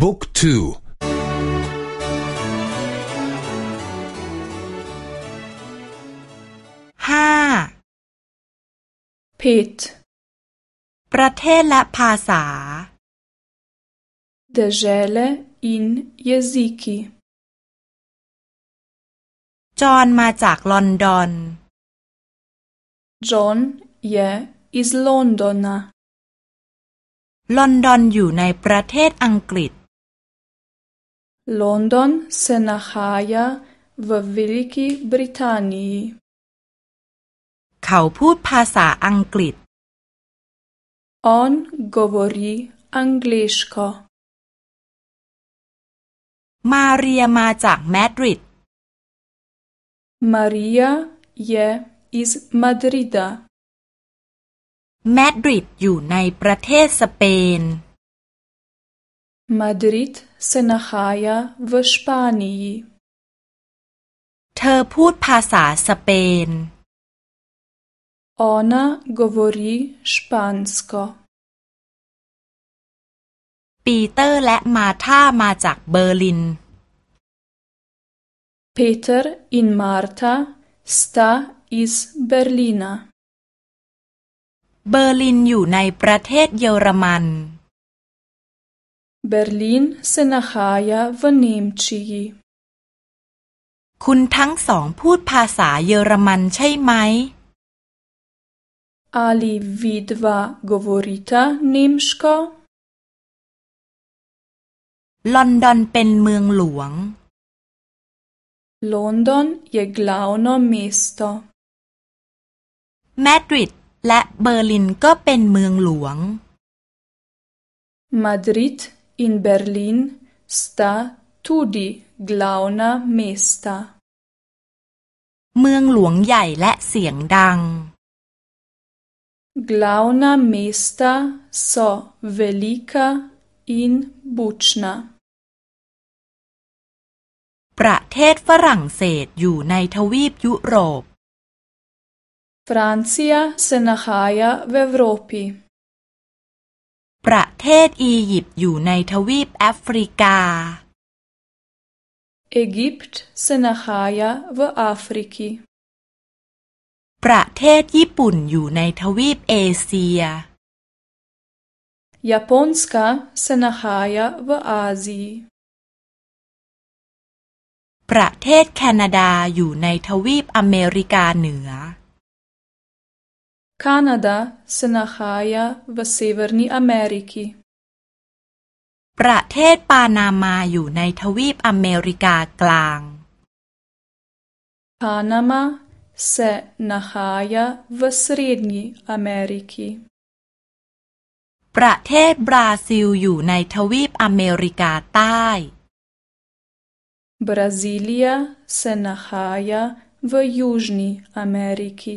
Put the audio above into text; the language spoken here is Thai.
บุ๊กทูห้าพิทประเทศและภาษา Dežele in jeziki จอห์นมาจากลอนดอน John je iz Londona ลอนดอนอยู่ในประเทศอังกฤษ London se nahaja v Veliki Britaniji เขาพูดภาษาอังกฤษ On govori angliško มาเรียมาจากมาดริด Marija je iz Madrida มาดริดอยู่ในประเทศสเปน Madrid se nahaja v Španiji เธอพูดภาษาสเปน Ona govori špansko ปีเตอร์และมาธามาจากเบอร์ลิน Peter in Marta sta iz Berlina เบอร์ลินอยู่ในประเทศเยอรมัน Berlin se nahaja v Nemčiji คุณทั้งสองพูดภาษาเยอรมันใช่ไหม Ali vidva govorita nemško? ลอนดอนเป็นเมืองหลวง London je glavno mesto. มาดริดและเบอร์ลินก็เป็นเมืองหลวง Madrid in Berlin sta tudi glavna mesta. เมืองหลวงใหญ่และเสียงดัง Glavna mesta so velika in bučna. ประเทศฝรั่งเศสอยู่ในทวีปยุโรป Francija se nahaja v Evropi. ประเทศอียิปต์อยู่ในทวีปแอฟริกา Egipt se nahaja v Afriki. ประเทศญี่ปุ่นอยู่ในทวีปเอเชีย Japonska se nahaja v Aziji. ประเทศแคนาดาอยู่ในทวีปอเมริกาเหนือ Kanada se nahaja v Severni Ameriki. ประเทศปานามาอยู่ในทวีปอเมริกากลาง Panama se nahaja v Srednji Ameriki. ประเทศบราซิลอยู่ในทวีปอเมริกาใต้ Brazilija se nahaja v Južni Ameriki.